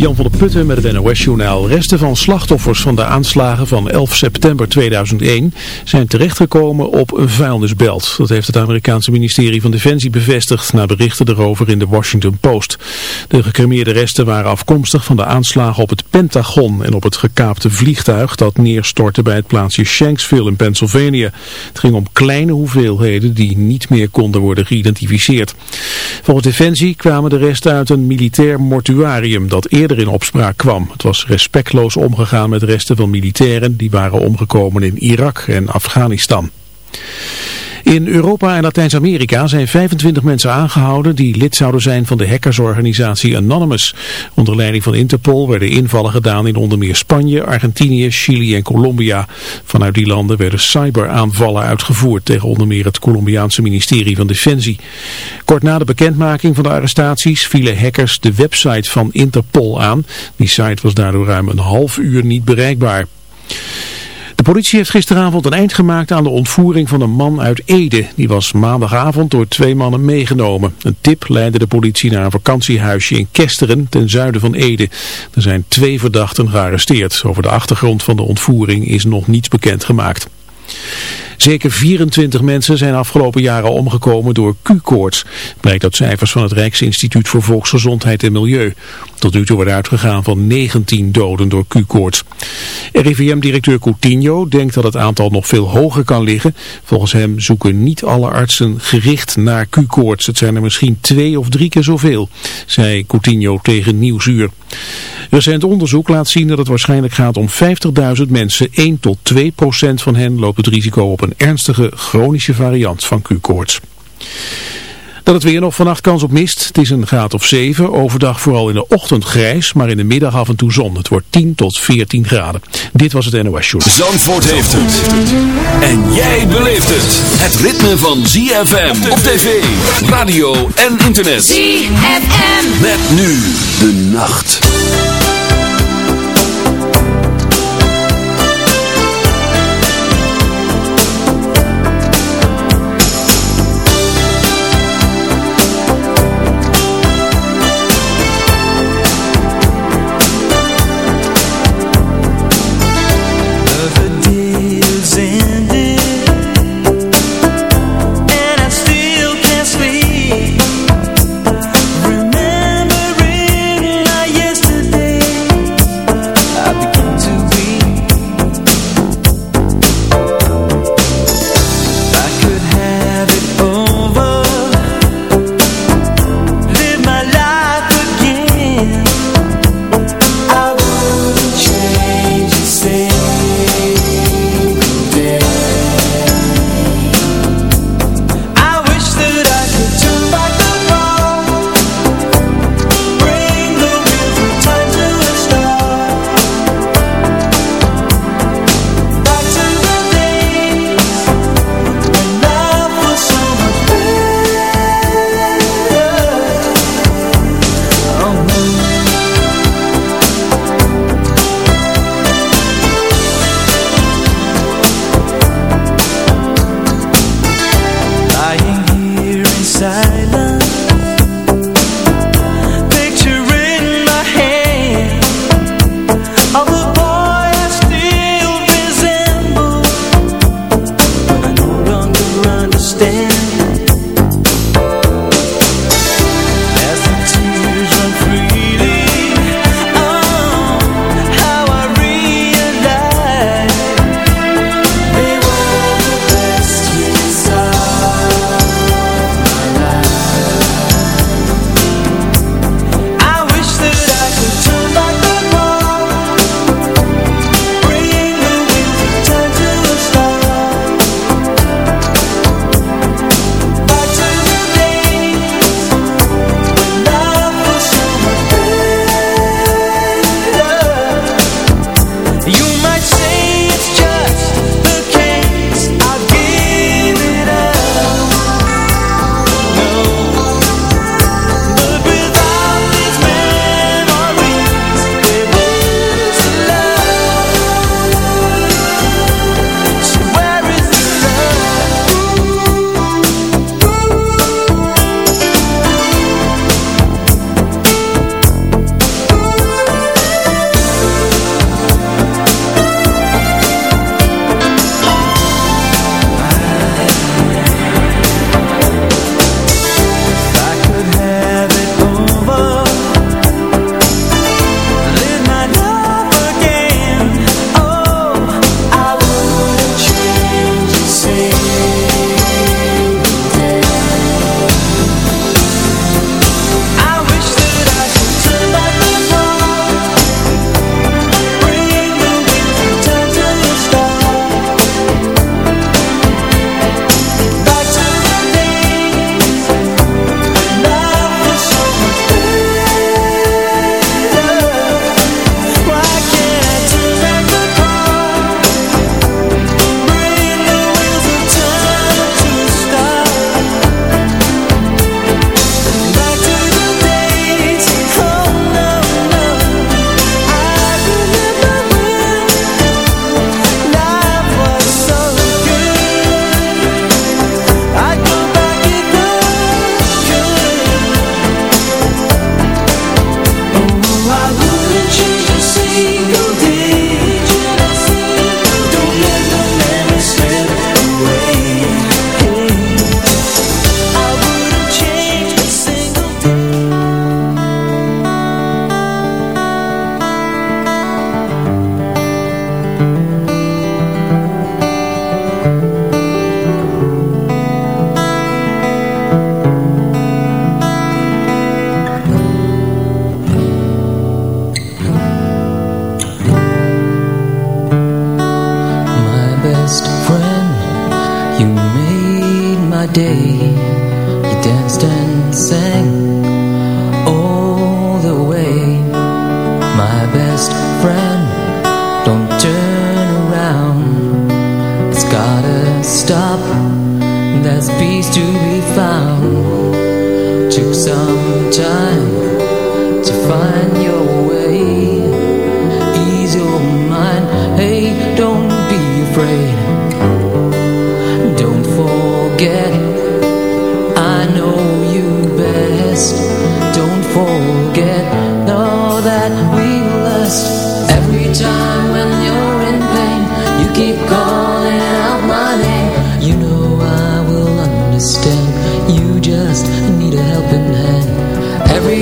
Jan van der Putten met het NOS-journaal. Resten van slachtoffers van de aanslagen van 11 september 2001 zijn terechtgekomen op een vuilnisbelt. Dat heeft het Amerikaanse ministerie van Defensie bevestigd na berichten erover in de Washington Post. De gecremeerde resten waren afkomstig van de aanslagen op het Pentagon en op het gekaapte vliegtuig dat neerstortte bij het plaatsje Shanksville in Pennsylvania. Het ging om kleine hoeveelheden die niet meer konden worden geïdentificeerd. Volgens Defensie kwamen de resten uit een militair mortuarium dat eerder in opspraak kwam. Het was respectloos omgegaan met resten van militairen die waren omgekomen in Irak en Afghanistan. In Europa en Latijns-Amerika zijn 25 mensen aangehouden die lid zouden zijn van de hackersorganisatie Anonymous. Onder leiding van Interpol werden invallen gedaan in onder meer Spanje, Argentinië, Chili en Colombia. Vanuit die landen werden cyberaanvallen uitgevoerd tegen onder meer het Colombiaanse ministerie van Defensie. Kort na de bekendmaking van de arrestaties vielen hackers de website van Interpol aan. Die site was daardoor ruim een half uur niet bereikbaar. De politie heeft gisteravond een eind gemaakt aan de ontvoering van een man uit Ede. Die was maandagavond door twee mannen meegenomen. Een tip leidde de politie naar een vakantiehuisje in Kesteren ten zuiden van Ede. Er zijn twee verdachten gearresteerd. Over de achtergrond van de ontvoering is nog niets bekend gemaakt. Zeker 24 mensen zijn afgelopen jaren omgekomen door Q-koorts. Blijkt uit cijfers van het Rijksinstituut voor Volksgezondheid en Milieu. Tot nu toe wordt uitgegaan van 19 doden door Q-koorts. RIVM-directeur Coutinho denkt dat het aantal nog veel hoger kan liggen. Volgens hem zoeken niet alle artsen gericht naar Q-koorts. Het zijn er misschien twee of drie keer zoveel, zei Coutinho tegen Nieuwsuur. Recent onderzoek laat zien dat het waarschijnlijk gaat om 50.000 mensen. 1 tot 2 procent van hen loopt het risico op een ernstige chronische variant van Q-koorts. Dan het weer nog vannacht kans op mist. Het is een graad of 7. Overdag vooral in de ochtend grijs, maar in de middag af en toe zon. Het wordt 10 tot 14 graden. Dit was het NOS Show. Zandvoort heeft het. En jij beleeft het. Het ritme van ZFM op tv, radio en internet. ZFM. Met nu de nacht.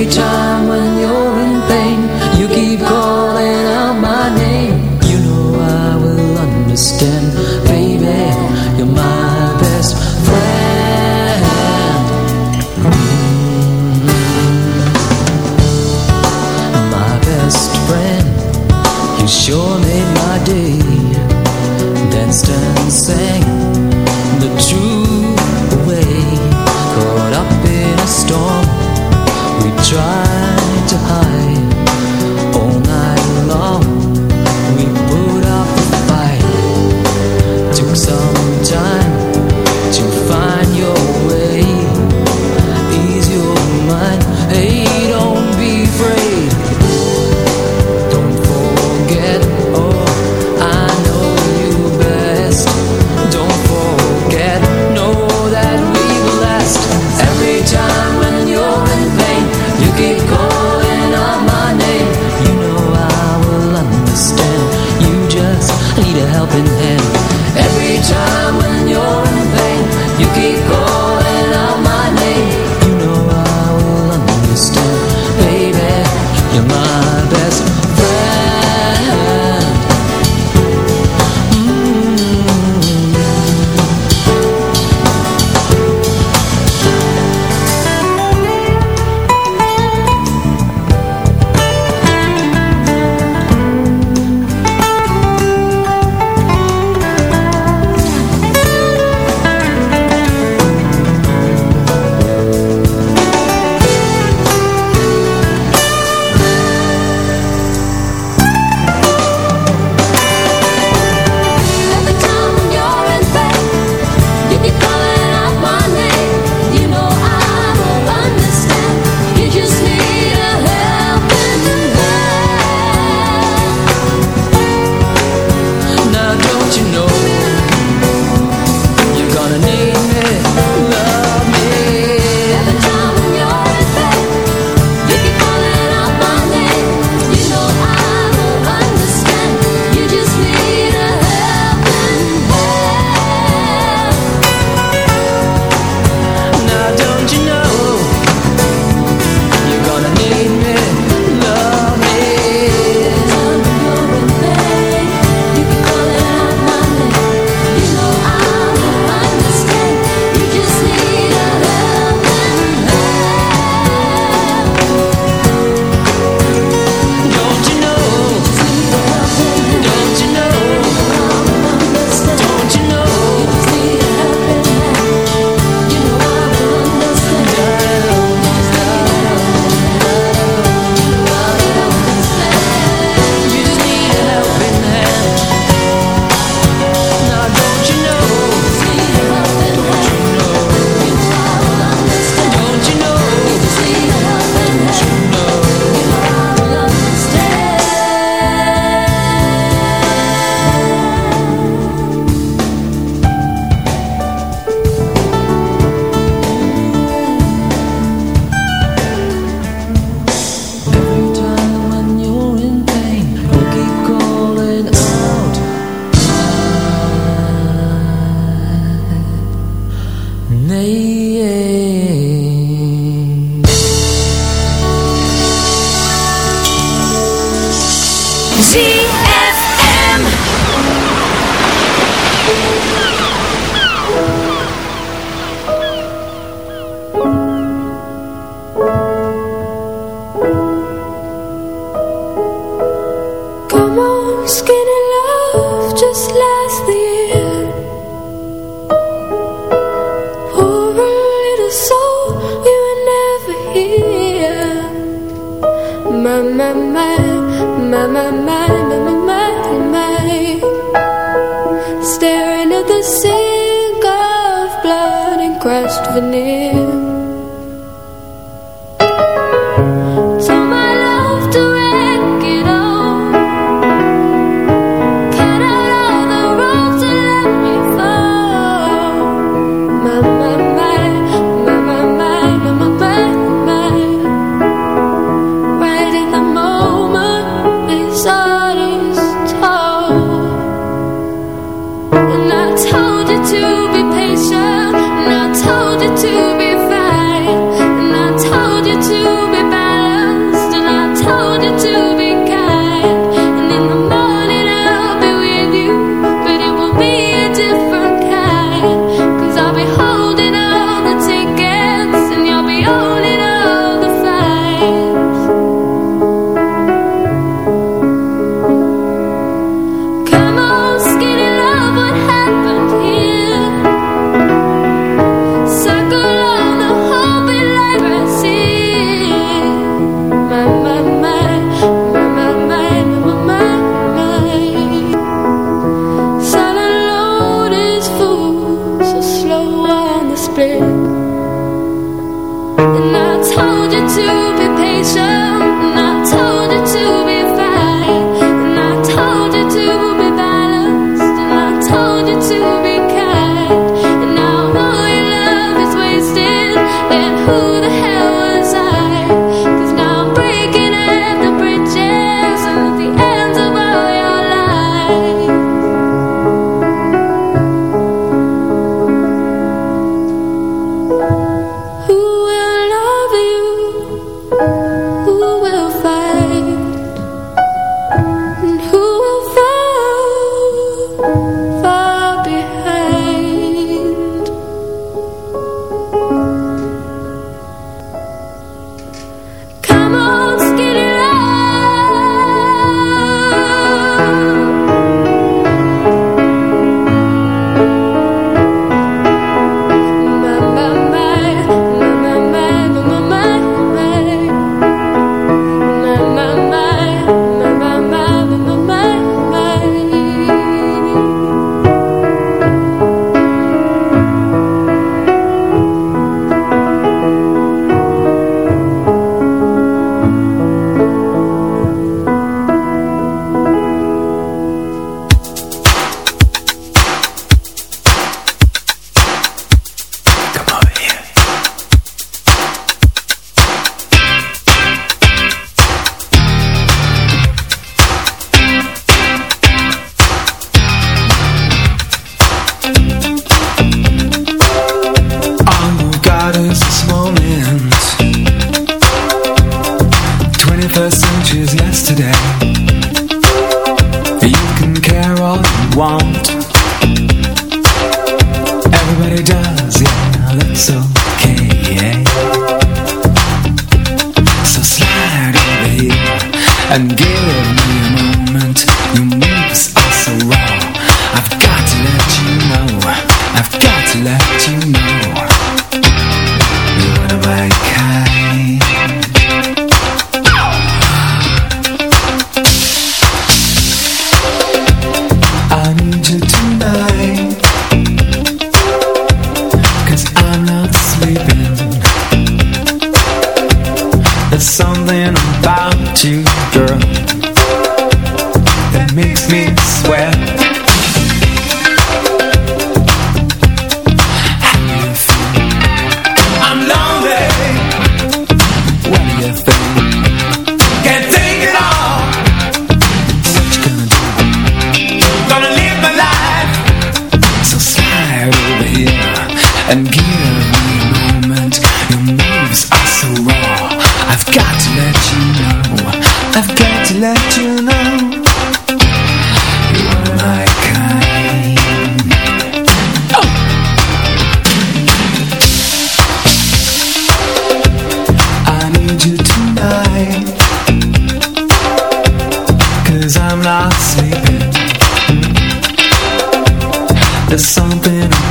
time when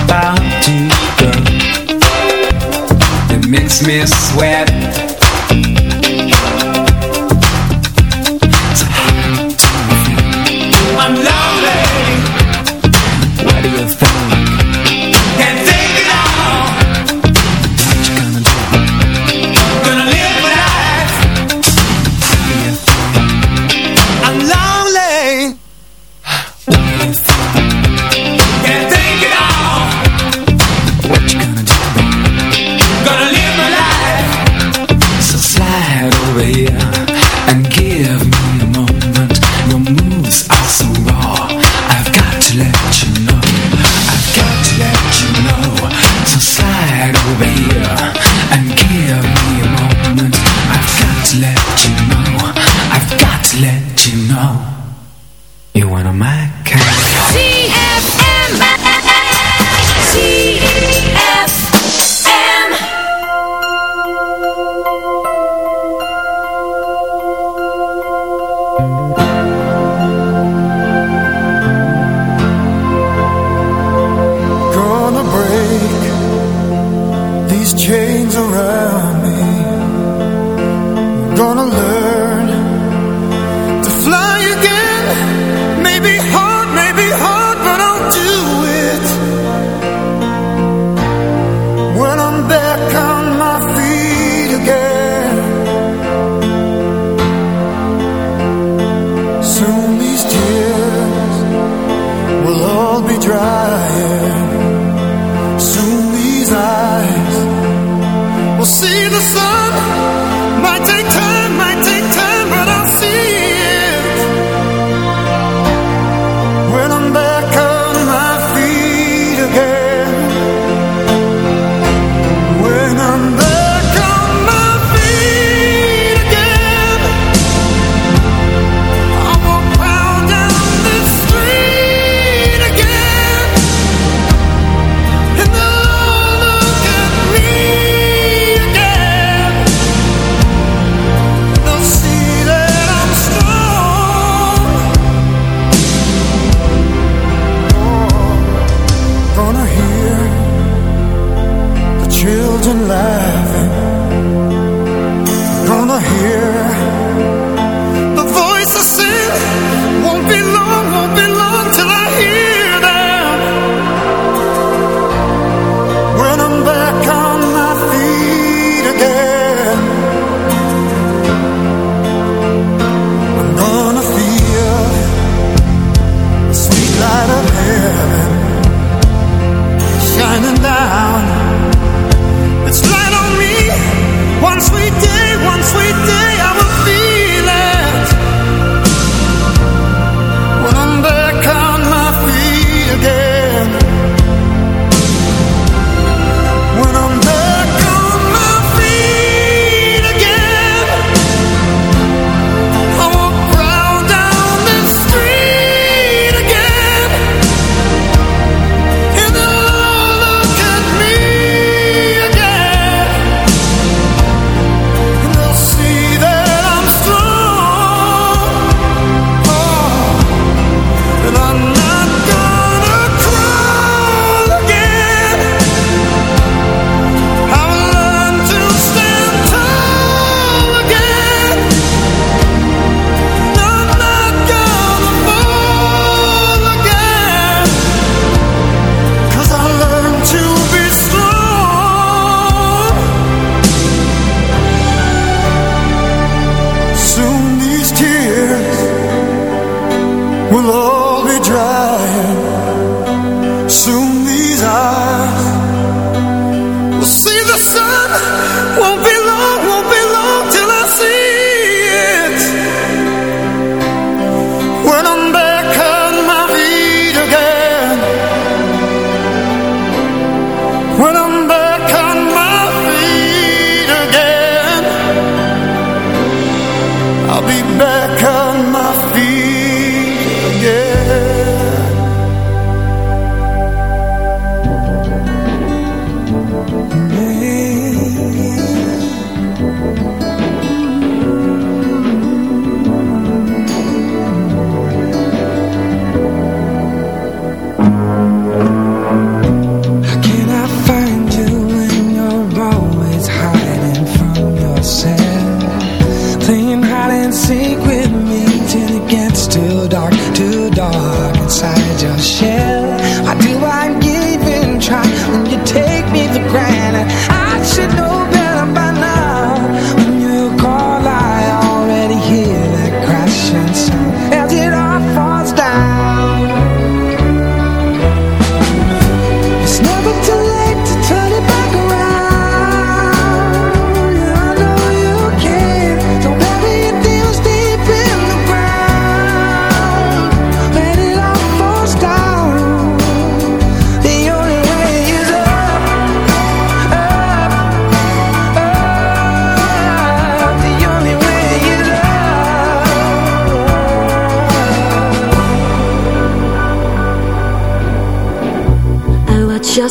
about you, girl, it makes me sweat.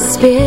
must be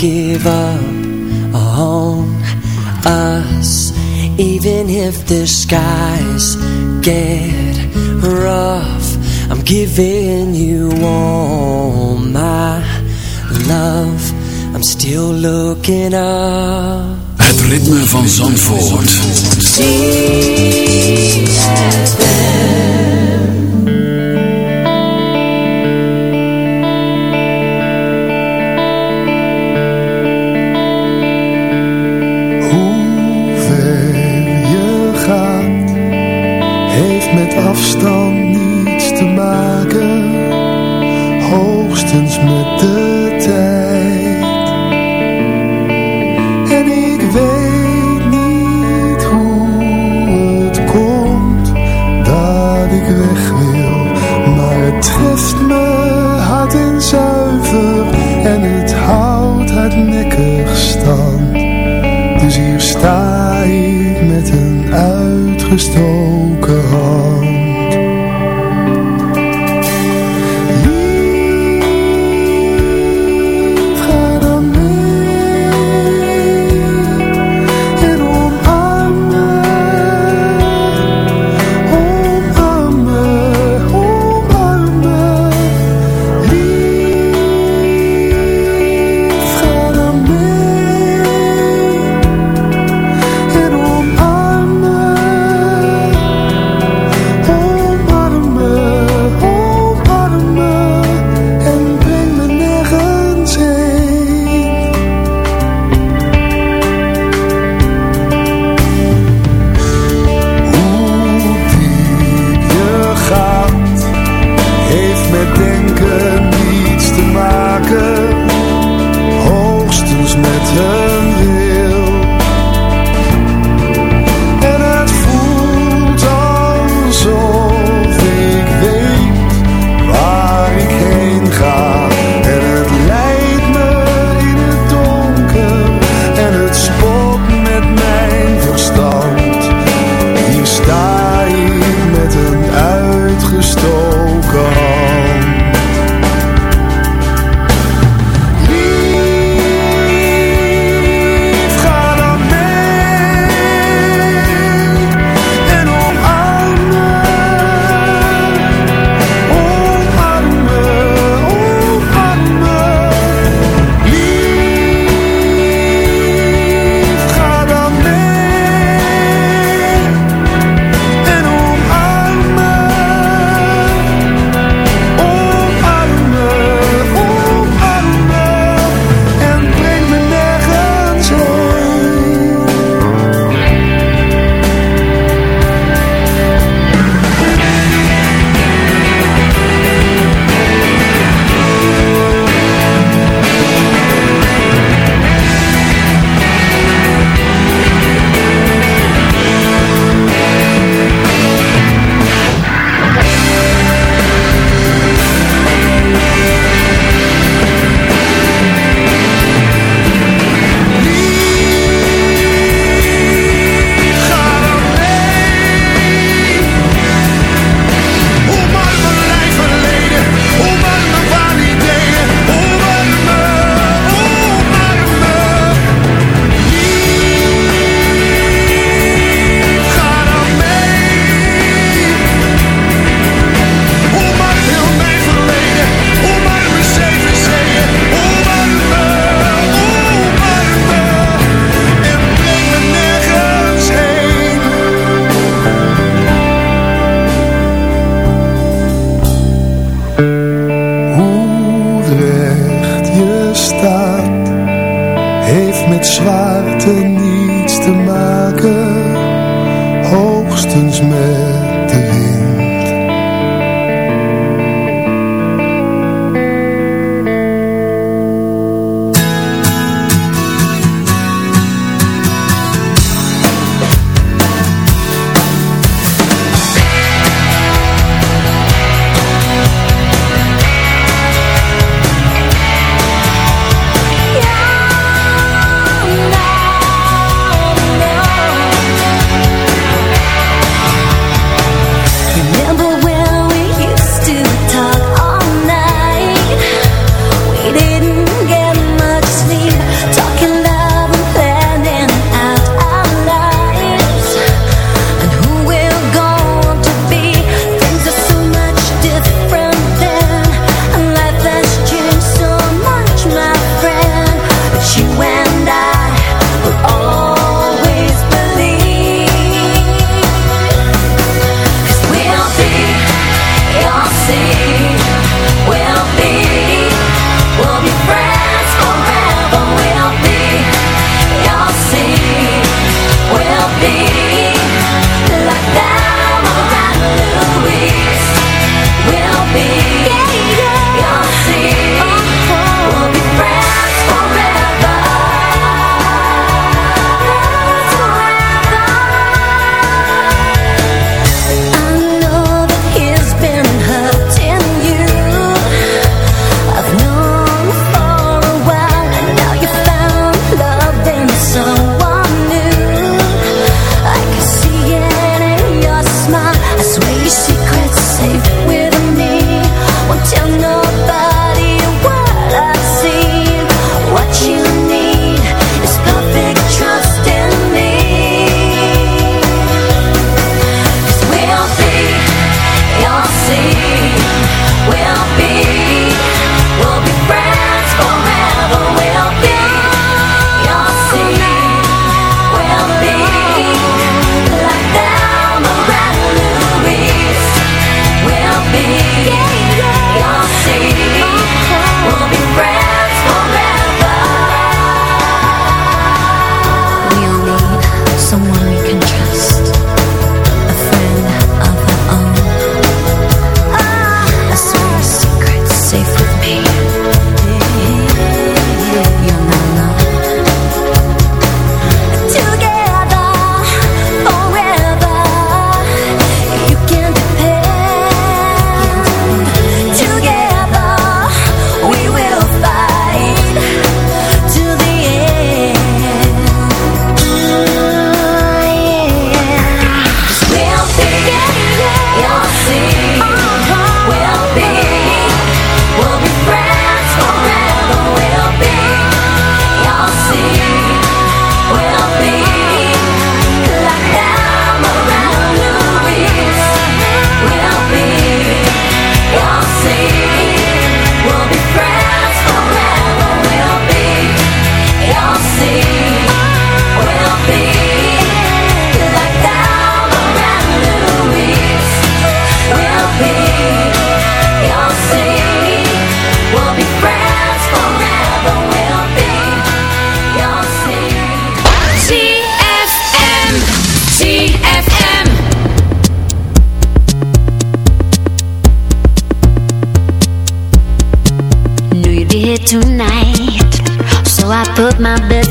give up on us Even if the skies get rough. I'm giving you all my love. I'm still looking up. Het ritme van Zandvoort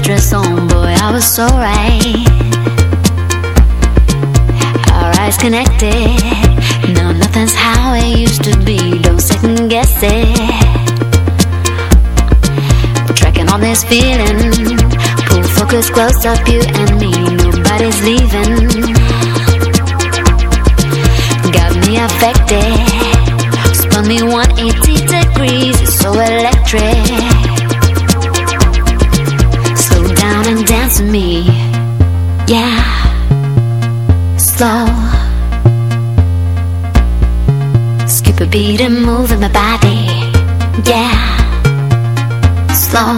dress on, boy, I was so right. Our eyes connected. No, nothing's how it used to be. Don't second guess it. Tracking all this feeling. Pull focus close up, you and me. Nobody's leaving. Got me affected my body. Yeah, slow.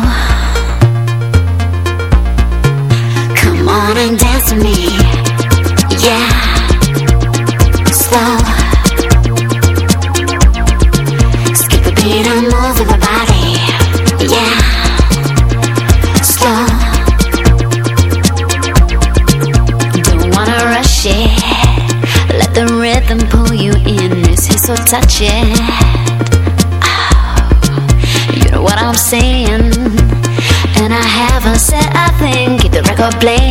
Come on and dance with me. Yeah, slow. Skip a beat and move with my body. Yeah, slow. Don't wanna rush it. Let the rhythm pull you in. This is so touching. complain